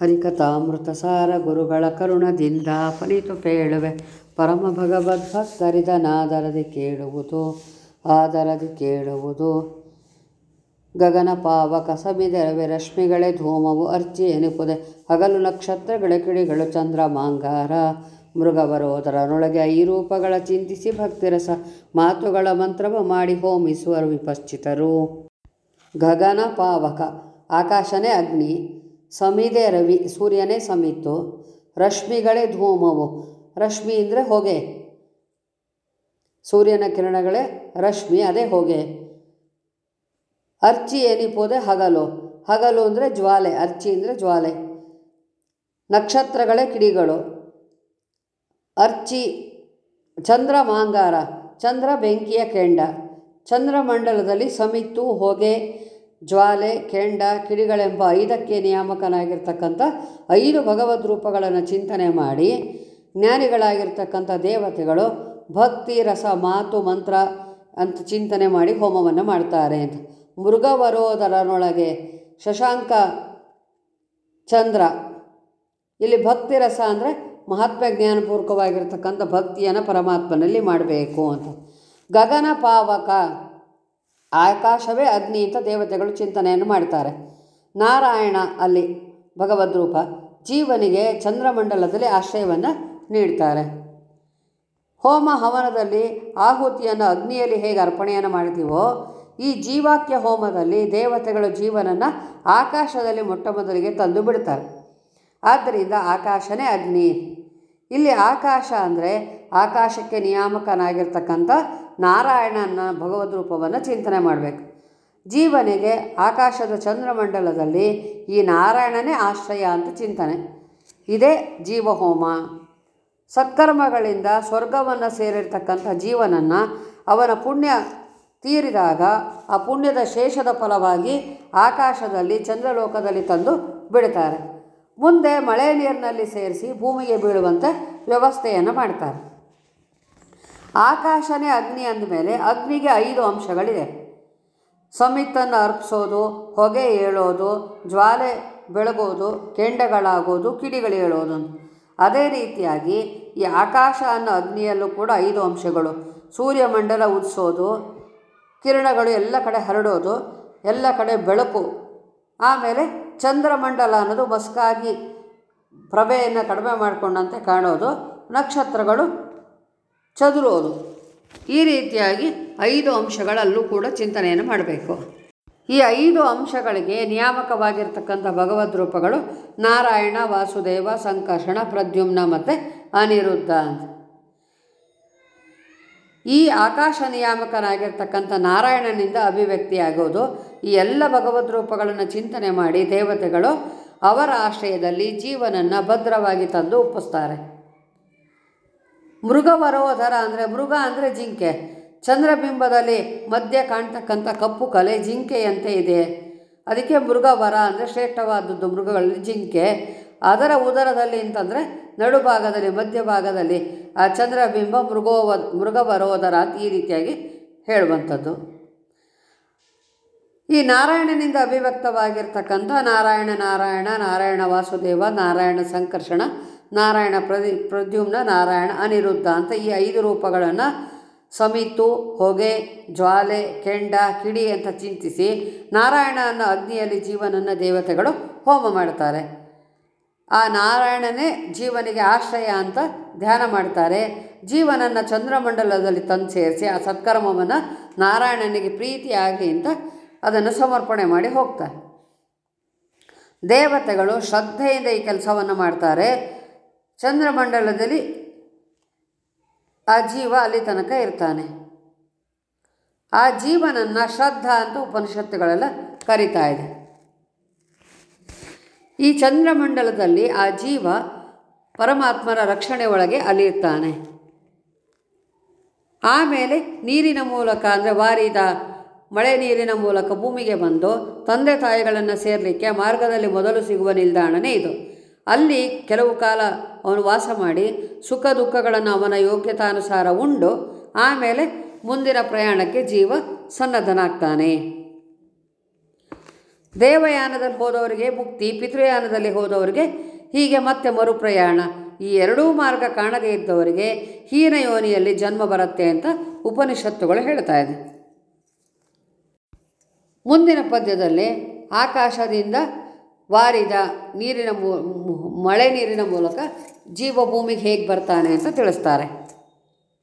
ಹರಿಕಥಾಮೃತ ಸಾರ ಗುರುಗಳ ಕರುಣದಿಂದ ಫಲಿತು ಪೇಳುವೆ. ಪರಮ ಭಗವದ್ ಭಕ್ತರಿದನಾದರದಿ ಕೇಳುವುದು, ಆದರದಿ ಕೇಳುವುದು. ಗಗನ ಪಾವಕ ಸಬಿದರವೆ ರಶ್ಮಿಗಳೇ ಧೂಮವು ಅರ್ಚಿ ಎನಿಪುದೆ. ಹಗಲು ನಕ್ಷತ್ರಗಳ ಕಿಡಿಗಳು ಚಂದ್ರ ಮಾಂಗಾರ. ಮೃಗವರೋದರನೊಳಗೆ ಐ ರೂಪಗಳ ಚಿಂತಿಸಿ ಭಕ್ತಿರಸ. ಮಾತುಗಳ ಮಂತ್ರವ ಮಾಡಿ ಹೋಮಿಸುವರು ವಿಪಶ್ಚಿತರು. ಗಗನ ಪಾವಕ. ಆಕಾಶನೇ ಅಗ್ನಿ. ಸಮಿದೆ ರವಿ, ಸೂರ್ಯನೇ ಸಮಿತ್ತು. ರಶ್ಮಿಗಳೇ ಧೂಮವು. ರಶ್ಮಿ ಅಂದರೆ ಹೊಗೆ. ಸೂರ್ಯನ ಕಿರಣಗಳೇ ರಶ್ಮಿ, ಅದೇ ಹೊಗೆ. ಅರ್ಚಿ ಏನಿಪೋದೆ ಹಗಲು. ಹಗಲು ಅಂದರೆ ಜ್ವಾಲೆ, ಅರ್ಚಿ ಅಂದರೆ ಜ್ವಾಲೆ. ನಕ್ಷತ್ರಗಳೇ ಕಿಡಿಗಳು. ಅರ್ಚಿ, ಚಂದ್ರ ಮಾಂಗಾರ. ಚಂದ್ರ ಬೆಂಕಿಯ ಕೆಂಡ. ಚಂದ್ರಮಂಡಲದಲ್ಲಿ ಸಮಿತು ಹೊಗೆ. ಜ್ವಾಲೆ, ಕೆಂಡ, ಕಿಡಿಗಳೆಂಬ ಐದಕ್ಕೆ ನಿಯಾಮಕನಾಗಿರ್ತಕ್ಕಂಥ ಐದು ಭಗವದ್ ರೂಪಗಳನ್ನು ಚಿಂತನೆ ಮಾಡಿ ಜ್ಞಾನಿಗಳಾಗಿರ್ತಕ್ಕಂಥ ದೇವತೆಗಳು ಭಕ್ತಿ, ರಸ, ಮಾತು, ಮಂತ್ರ ಅಂತ ಚಿಂತನೆ ಮಾಡಿ ಹೋಮವನ್ನು ಮಾಡ್ತಾರೆ ಅಂತ. ಮೃಗವರೋದರನೊಳಗೆ ಶಶಾಂಕ ಚಂದ್ರ. ಇಲ್ಲಿ ಭಕ್ತಿ, ರಸ ಅಂದರೆ ಮಹಾತ್ಮ ಜ್ಞಾನಪೂರ್ವಕವಾಗಿರ್ತಕ್ಕಂಥ ಭಕ್ತಿಯನ್ನು ಪರಮಾತ್ಮನಲ್ಲಿ ಮಾಡಬೇಕು ಅಂತ. ಗಗನ ಪಾವಕ. ಆಕಾಶವೇ ಅಗ್ನಿ ಅಂತ ದೇವತೆಗಳು ಚಿಂತನೆಯನ್ನು ಮಾಡ್ತಾರೆ. ನಾರಾಯಣ ಅಲ್ಲಿ ಭಗವದ್ ರೂಪ ಜೀವನಿಗೆ ಚಂದ್ರಮಂಡಲದಲ್ಲಿ ಆಶ್ರಯವನ್ನು ನೀಡ್ತಾರೆ. ಹೋಮ ಹವನದಲ್ಲಿ ಆಹುತಿಯನ್ನು ಅಗ್ನಿಯಲ್ಲಿ ಹೇಗೆ ಅರ್ಪಣೆಯನ್ನು ಮಾಡ್ತೀವೋ, ಈ ಜೀವಾಕ್ಯ ಹೋಮದಲ್ಲಿ ದೇವತೆಗಳ ಜೀವನನ್ನು ಆಕಾಶದಲ್ಲಿ ಮೊಟ್ಟ ಮೊದಲಿಗೆ ತಂದು ಬಿಡ್ತಾರೆ. ಆದ್ದರಿಂದ ಆಕಾಶನೇ ಅಗ್ನಿ. ಇಲ್ಲಿ ಆಕಾಶ ಅಂದರೆ ಆಕಾಶಕ್ಕೆ ನಿಯಾಮಕನಾಗಿರ್ತಕ್ಕಂಥ ನಾರಾಯಣನ ಭಗವದ್ ರೂಪವನ್ನು ಚಿಂತನೆ ಮಾಡಬೇಕು. ಜೀವನಿಗೆ ಆಕಾಶದ ಚಂದ್ರಮಂಡಲದಲ್ಲಿ ಈ ನಾರಾಯಣನೇ ಆಶ್ರಯ ಅಂತ ಚಿಂತನೆ. ಇದೇ ಜೀವಹೋಮ. ಸತ್ಕರ್ಮಗಳಿಂದ ಸ್ವರ್ಗವನ್ನು ಸೇರಿರ್ತಕ್ಕಂಥ ಜೀವನನ್ನು ಅವನ ಪುಣ್ಯ ತೀರಿದಾಗ ಆ ಪುಣ್ಯದ ಶೇಷದ ಫಲವಾಗಿ ಆಕಾಶದಲ್ಲಿ ಚಂದ್ರಲೋಕದಲ್ಲಿ ತಂದು ಬಿಡ್ತಾರೆ. ಮುಂದೆ ಮಳೆ ನೀರಿನಲ್ಲಿ ಸೇರಿಸಿ ಭೂಮಿಗೆ ಬೀಳುವಂತೆ ವ್ಯವಸ್ಥೆಯನ್ನು ಮಾಡ್ತಾರೆ. ಆಕಾಶನೇ ಅಗ್ನಿ ಅಂದಮೇಲೆ ಅಗ್ನಿಗೆ ಐದು ಅಂಶಗಳಿದೆ ಸಮಿತನ್ನು ಅರ್ಪಿಸೋದು, ಹೊಗೆ ಏಳೋದು, ಜ್ವಾಲೆ ಬೆಳಗೋದು, ಕೆಂಡಗಳಾಗೋದು, ಕಿಡಿಗಳು ಏಳೋದು. ಅದೇ ರೀತಿಯಾಗಿ ಈ ಆಕಾಶ ಅನ್ನೋ ಅಗ್ನಿಯಲ್ಲೂ ಕೂಡ ಐದು ಅಂಶಗಳು. ಸೂರ್ಯಮಂಡಲ ಉದಿಸೋದು, ಕಿರಣಗಳು ಎಲ್ಲ ಕಡೆ ಹರಡೋದು, ಎಲ್ಲ ಕಡೆ ಬೆಳಕು. ಆಮೇಲೆ ಚಂದ್ರಮಂಡಲ ಅನ್ನೋದು ಮಸ್ಕಾಗಿ ಪ್ರಭೆಯನ್ನು ಕಡಿಮೆ ಮಾಡಿಕೊಂಡಂತೆ ಕಾಣೋದು. ನಕ್ಷತ್ರಗಳು ಚದುರೋದು. ಈ ರೀತಿಯಾಗಿ ಐದು ಅಂಶಗಳಲ್ಲೂ ಕೂಡ ಚಿಂತನೆಯನ್ನು ಮಾಡಬೇಕು. ಈ ಐದು ಅಂಶಗಳಿಗೆ ನಿಯಾಮಕವಾಗಿರ್ತಕ್ಕಂಥ ಭಗವದ್ ರೂಪಗಳು ನಾರಾಯಣ, ವಾಸುದೇವ, ಸಂಕರ್ಷಣ, ಪ್ರದ್ಯುಮ್ನ ಮತ್ತು ಅನಿರುದ್ಧ ಅಂತ. ಈ ಆಕಾಶ ನಿಯಾಮಕನಾಗಿರ್ತಕ್ಕಂಥ ನಾರಾಯಣನಿಂದ ಅಭಿವ್ಯಕ್ತಿಯಾಗೋದು. ಈ ಎಲ್ಲ ಭಗವದ್ ರೂಪಗಳನ್ನು ಚಿಂತನೆ ಮಾಡಿ ದೇವತೆಗಳು ಅವರ ಆಶ್ರಯದಲ್ಲಿ ಜೀವನನ್ನು ಭದ್ರವಾಗಿ ತಂದು ಒಪ್ಪಿಸ್ತಾರೆ. ಮೃಗವರೋಧರ ಅಂದರೆ, ಮೃಗ ಅಂದರೆ ಜಿಂಕೆ. ಚಂದ್ರಬಿಂಬದಲ್ಲಿ ಮಧ್ಯೆ ಕಾಣ್ತಕ್ಕಂಥ ಕಪ್ಪು ಕಲೆ ಜಿಂಕೆಯಂತೆ ಇದೆ. ಅದಕ್ಕೆ ಮೃಗವರ ಅಂದರೆ ಶ್ರೇಷ್ಠವಾದದ್ದು ಮೃಗಗಳಲ್ಲಿ ಜಿಂಕೆ. ಅದರ ಉದರದಲ್ಲಿ ಅಂತಂದರೆ ನಡುಭಾಗದಲ್ಲಿ, ಮಧ್ಯಭಾಗದಲ್ಲಿ ಆ ಚಂದ್ರಬಿಂಬ ಮೃಗೋವ, ಮೃಗವರೋದರ ಅಂತ ಈ ರೀತಿಯಾಗಿ ಹೇಳುವಂಥದ್ದು. ಈ ನಾರಾಯಣನಿಂದ ಅಭಿವ್ಯಕ್ತವಾಗಿರ್ತಕ್ಕಂಥ ನಾರಾಯಣ ನಾರಾಯಣ ನಾರಾಯಣ ವಾಸುದೇವ, ನಾರಾಯಣ ಸಂಕರ್ಷಣ, ನಾರಾಯಣ ಪ್ರದಿ, ಪ್ರದ್ಯುಮ್ನ ನಾರಾಯಣ ಅನಿರುದ್ಧ ಅಂತ ಈ ಐದು ರೂಪಗಳನ್ನು ಸಮಿತು, ಹೊಗೆ, ಜ್ವಾಲೆ, ಕೆಂಡ, ಕಿಡಿ ಅಂತ ಚಿಂತಿಸಿ ನಾರಾಯಣ ಅನ್ನೋ ಅಗ್ನಿಯಲ್ಲಿ ಜೀವನನ್ನು ದೇವತೆಗಳು ಹೋಮ ಮಾಡ್ತಾರೆ. ಆ ನಾರಾಯಣನೇ ಜೀವನಿಗೆ ಆಶ್ರಯ ಅಂತ ಧ್ಯಾನ ಮಾಡ್ತಾರೆ. ಜೀವನನ್ನು ಚಂದ್ರಮಂಡಲದಲ್ಲಿ ತಂದು ಸೇರಿಸಿ ಆ ಸತ್ಕರ್ಮವನ್ನು ನಾರಾಯಣನಿಗೆ ಪ್ರೀತಿಯಾಗಿ ಅಂತ ಅದನ್ನು ಸಮರ್ಪಣೆ ಮಾಡಿ ಹೋಗ್ತಾರೆ. ದೇವತೆಗಳು ಶ್ರದ್ಧೆಯಿಂದ ಈ ಕೆಲಸವನ್ನು ಮಾಡ್ತಾರೆ. ಚಂದ್ರಮಂಡಲದಲ್ಲಿ ಆ ಜೀವ ಅಲ್ಲಿ ತನಕ ಇರ್ತಾನೆ. ಆ ಜೀವನನ್ನು ಶ್ರದ್ಧಾ ಅಂತ ಉಪನಿಷತ್ತುಗಳೆಲ್ಲ ಕರಿತಾ ಇದೆ. ಈ ಚಂದ್ರಮಂಡಲದಲ್ಲಿ ಆ ಜೀವ ಪರಮಾತ್ಮರ ರಕ್ಷಣೆ ಒಳಗೆ ಅಲಿಯುತ್ತಾನೆ. ಆಮೇಲೆ ನೀರಿನ ಮೂಲಕ ಅಂದರೆ ವಾರಿದ ಮಳೆ ನೀರಿನ ಮೂಲಕ ಭೂಮಿಗೆ ಬಂದು ತಂದೆ ತಾಯಿಗಳನ್ನು ಸೇರಲಿಕ್ಕೆ ಮಾರ್ಗದಲ್ಲಿ ಮೊದಲು ಸಿಗುವ ನಿಲ್ದಾಣನೇ ಇದು. ಅಲ್ಲಿ ಕೆಲವು ಕಾಲ ಅವನು ವಾಸ ಮಾಡಿ ಸುಖ ದುಃಖಗಳನ್ನು ಅವನ ಯೋಗ್ಯತಾನುಸಾರ ಉಂಡು, ಆಮೇಲೆ ಮುಂದಿನ ಪ್ರಯಾಣಕ್ಕೆ ಜೀವ ಸನ್ನದ್ಧನಾಗ್ತಾನೆ. ದೇವಯಾನದಲ್ಲಿ ಹೋದವರಿಗೆ ಮುಕ್ತಿ, ಪಿತೃಯಾನದಲ್ಲಿ ಹೋದವರಿಗೆ ಹೀಗೆ ಮತ್ತೆ ಮರುಪ್ರಯಾಣ. ಈ ಎರಡೂ ಮಾರ್ಗ ಕಾಣದೇ ಇದ್ದವರಿಗೆ ಹೀನ ಯೋನಿಯಲ್ಲಿ ಜನ್ಮ ಬರುತ್ತೆ ಅಂತ ಉಪನಿಷತ್ತುಗಳು ಹೇಳ್ತಾ ಇದೆ. ಮುಂದಿನ ಪದ್ಯದಲ್ಲಿ ಆಕಾಶದಿಂದ ವಾರಿದ ನೀರಿನ ಮಳೆ ನೀರಿನ ಮೂಲಕ ಜೀವಭೂಮಿಗೆ ಹೇಗೆ ಬರ್ತಾನೆ ಅಂತ ತಿಳಿಸ್ತಾರೆ.